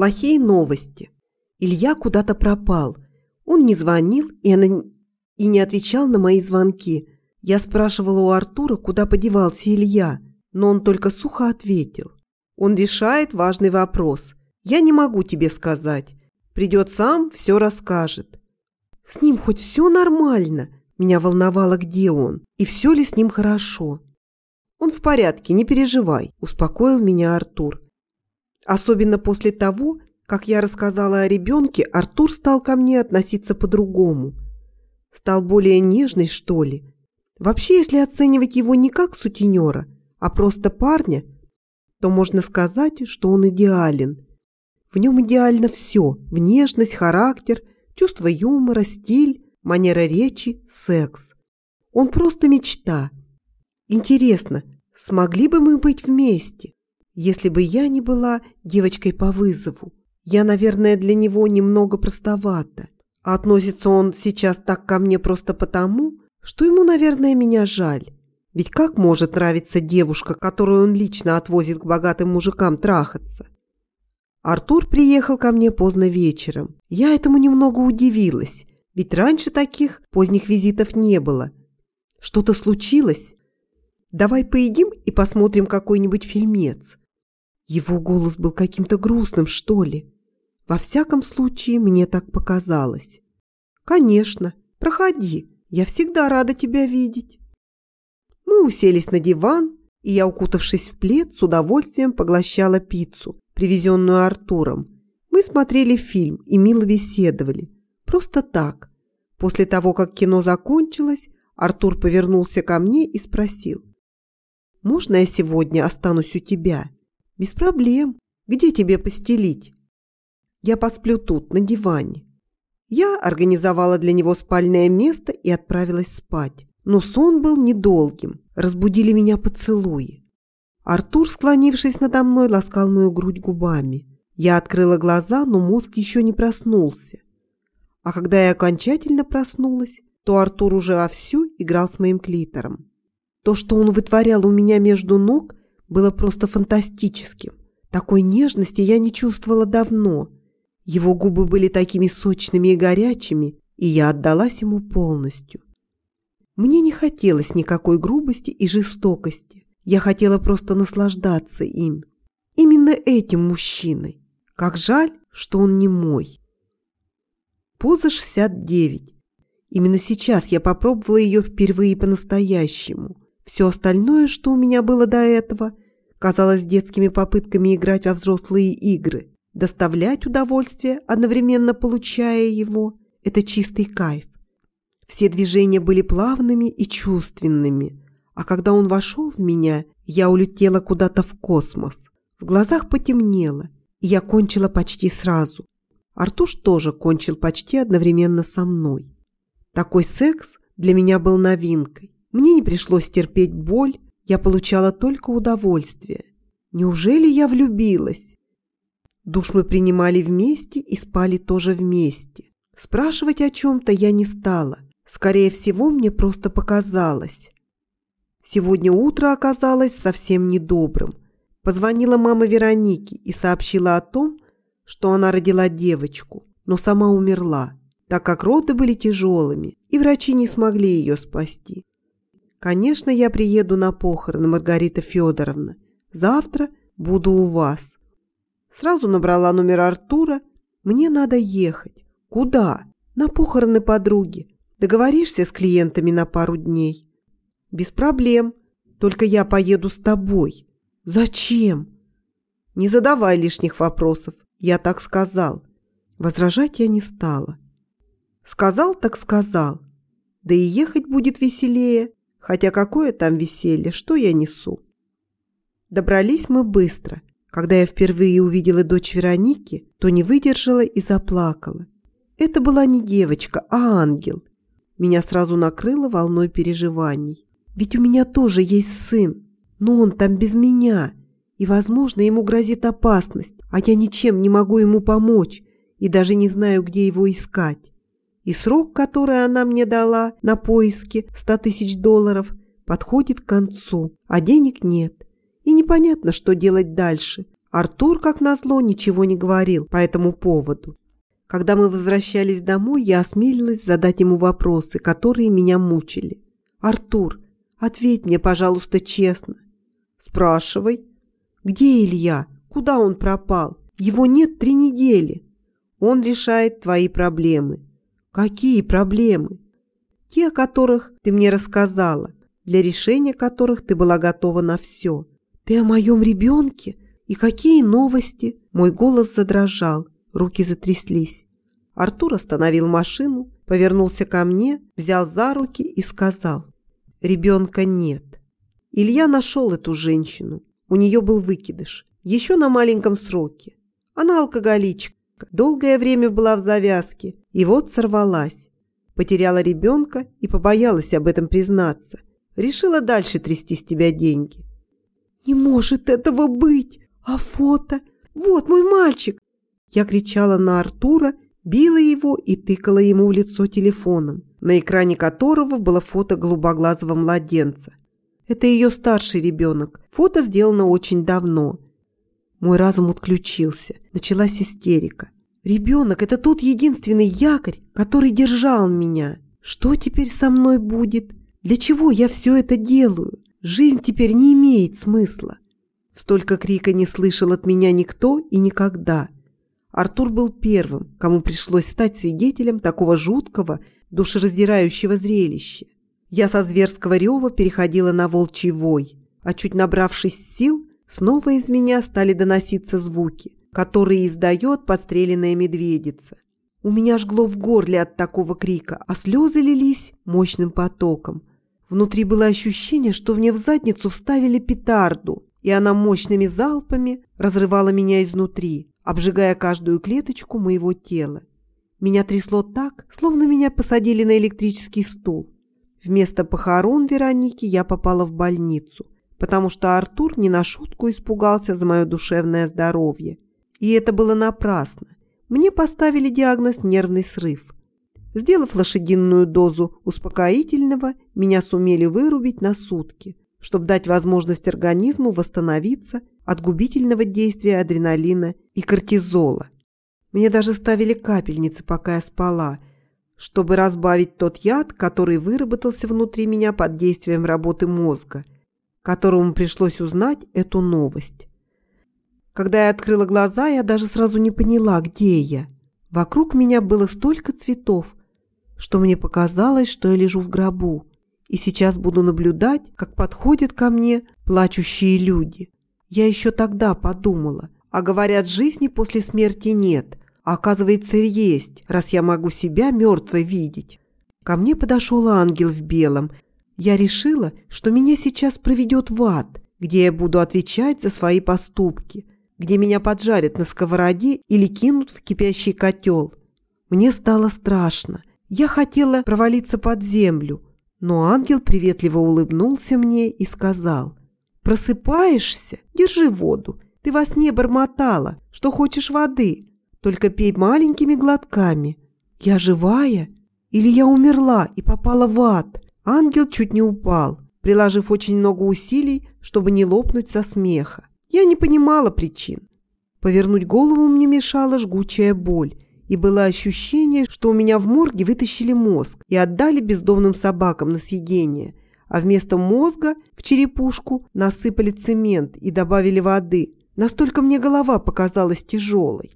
Плохие новости. Илья куда-то пропал. Он не звонил и, она... и не отвечал на мои звонки. Я спрашивала у Артура, куда подевался Илья, но он только сухо ответил. Он решает важный вопрос. Я не могу тебе сказать. Придет сам, все расскажет. С ним хоть все нормально. Меня волновало, где он, и все ли с ним хорошо. Он в порядке, не переживай, успокоил меня Артур. Особенно после того, как я рассказала о ребенке, Артур стал ко мне относиться по-другому. Стал более нежный, что ли. Вообще, если оценивать его не как сутенера, а просто парня, то можно сказать, что он идеален. В нем идеально все – внешность, характер, чувство юмора, стиль, манера речи, секс. Он просто мечта. Интересно, смогли бы мы быть вместе, если бы я не была девочкой по вызову? Я, наверное, для него немного простовата. А относится он сейчас так ко мне просто потому, что ему, наверное, меня жаль. Ведь как может нравиться девушка, которую он лично отвозит к богатым мужикам трахаться? Артур приехал ко мне поздно вечером. Я этому немного удивилась, ведь раньше таких поздних визитов не было. Что-то случилось? Давай поедим и посмотрим какой-нибудь фильмец. Его голос был каким-то грустным, что ли. Во всяком случае, мне так показалось. Конечно, проходи. Я всегда рада тебя видеть. Мы уселись на диван, и я, укутавшись в плед, с удовольствием поглощала пиццу, привезенную Артуром. Мы смотрели фильм и мило беседовали. Просто так. После того, как кино закончилось, Артур повернулся ко мне и спросил. «Можно я сегодня останусь у тебя?» «Без проблем. Где тебе постелить?» «Я посплю тут, на диване». Я организовала для него спальное место и отправилась спать. Но сон был недолгим. Разбудили меня поцелуи. Артур, склонившись надо мной, ласкал мою грудь губами. Я открыла глаза, но мозг еще не проснулся. А когда я окончательно проснулась, то Артур уже вовсю играл с моим клитором. То, что он вытворял у меня между ног, было просто фантастическим. Такой нежности я не чувствовала давно. Его губы были такими сочными и горячими, и я отдалась ему полностью. Мне не хотелось никакой грубости и жестокости. Я хотела просто наслаждаться им. Именно этим мужчиной. Как жаль, что он не мой. Поза 69. Именно сейчас я попробовала ее впервые по-настоящему. Все остальное, что у меня было до этого, казалось детскими попытками играть во взрослые игры. Доставлять удовольствие, одновременно получая его – это чистый кайф. Все движения были плавными и чувственными, а когда он вошел в меня, я улетела куда-то в космос. В глазах потемнело, и я кончила почти сразу. Артуш тоже кончил почти одновременно со мной. Такой секс для меня был новинкой. Мне не пришлось терпеть боль, я получала только удовольствие. Неужели я влюбилась? Душ мы принимали вместе и спали тоже вместе. Спрашивать о чем-то я не стала. Скорее всего, мне просто показалось. Сегодня утро оказалось совсем недобрым. Позвонила мама Вероники и сообщила о том, что она родила девочку, но сама умерла, так как роды были тяжелыми, и врачи не смогли ее спасти. Конечно, я приеду на похороны, Маргарита Федоровна. Завтра буду у вас. Сразу набрала номер Артура. Мне надо ехать. Куда? На похороны подруги. Договоришься с клиентами на пару дней? Без проблем. Только я поеду с тобой. Зачем? Не задавай лишних вопросов. Я так сказал. Возражать я не стала. Сказал, так сказал. Да и ехать будет веселее. Хотя какое там веселье, что я несу? Добрались мы быстро. Когда я впервые увидела дочь Вероники, то не выдержала и заплакала. Это была не девочка, а ангел. Меня сразу накрыло волной переживаний. Ведь у меня тоже есть сын, но он там без меня. И, возможно, ему грозит опасность, а я ничем не могу ему помочь и даже не знаю, где его искать. И срок, который она мне дала на поиски 100 тысяч долларов, подходит к концу, а денег нет. И непонятно, что делать дальше. Артур, как назло, ничего не говорил по этому поводу. Когда мы возвращались домой, я осмелилась задать ему вопросы, которые меня мучили. «Артур, ответь мне, пожалуйста, честно». «Спрашивай». «Где Илья? Куда он пропал? Его нет три недели». «Он решает твои проблемы». «Какие проблемы?» «Те, о которых ты мне рассказала, для решения которых ты была готова на все». «Ты о моем ребенке? И какие новости?» Мой голос задрожал, руки затряслись. Артур остановил машину, повернулся ко мне, взял за руки и сказал. «Ребенка нет». Илья нашел эту женщину. У нее был выкидыш. Еще на маленьком сроке. Она алкоголичка. Долгое время была в завязке. И вот сорвалась. Потеряла ребенка и побоялась об этом признаться. Решила дальше трясти с тебя деньги. «Не может этого быть! А фото? Вот мой мальчик!» Я кричала на Артура, била его и тыкала ему в лицо телефоном, на экране которого было фото голубоглазого младенца. Это ее старший ребенок. Фото сделано очень давно. Мой разум отключился. Началась истерика. Ребенок – это тот единственный якорь, который держал меня. Что теперь со мной будет? Для чего я все это делаю? Жизнь теперь не имеет смысла. Столько крика не слышал от меня никто и никогда. Артур был первым, кому пришлось стать свидетелем такого жуткого, душераздирающего зрелища. Я со зверского рева переходила на волчий вой, а чуть набравшись сил, снова из меня стали доноситься звуки, которые издает подстреленная медведица. У меня жгло в горле от такого крика, а слезы лились мощным потоком. Внутри было ощущение, что мне в задницу вставили петарду, и она мощными залпами разрывала меня изнутри, обжигая каждую клеточку моего тела. Меня трясло так, словно меня посадили на электрический стул. Вместо похорон Вероники я попала в больницу, потому что Артур не на шутку испугался за мое душевное здоровье. И это было напрасно. Мне поставили диагноз нервный срыв. Сделав лошадиную дозу успокоительного, меня сумели вырубить на сутки, чтобы дать возможность организму восстановиться от губительного действия адреналина и кортизола. Мне даже ставили капельницы, пока я спала – чтобы разбавить тот яд, который выработался внутри меня под действием работы мозга, которому пришлось узнать эту новость. Когда я открыла глаза, я даже сразу не поняла, где я. Вокруг меня было столько цветов, что мне показалось, что я лежу в гробу, и сейчас буду наблюдать, как подходят ко мне плачущие люди. Я еще тогда подумала, а говорят, жизни после смерти нет, а оказывается, есть, раз я могу себя мертвой видеть. Ко мне подошел ангел в белом. Я решила, что меня сейчас проведет в ад, где я буду отвечать за свои поступки, где меня поджарят на сковороде или кинут в кипящий котел. Мне стало страшно. Я хотела провалиться под землю, но ангел приветливо улыбнулся мне и сказал, «Просыпаешься? Держи воду. Ты во сне бормотала, что хочешь воды. Только пей маленькими глотками. Я живая? Или я умерла и попала в ад? Ангел чуть не упал, приложив очень много усилий, чтобы не лопнуть со смеха. Я не понимала причин. Повернуть голову мне мешала жгучая боль, и было ощущение, что у меня в морге вытащили мозг и отдали бездомным собакам на съедение, а вместо мозга в черепушку насыпали цемент и добавили воды. Настолько мне голова показалась тяжелой.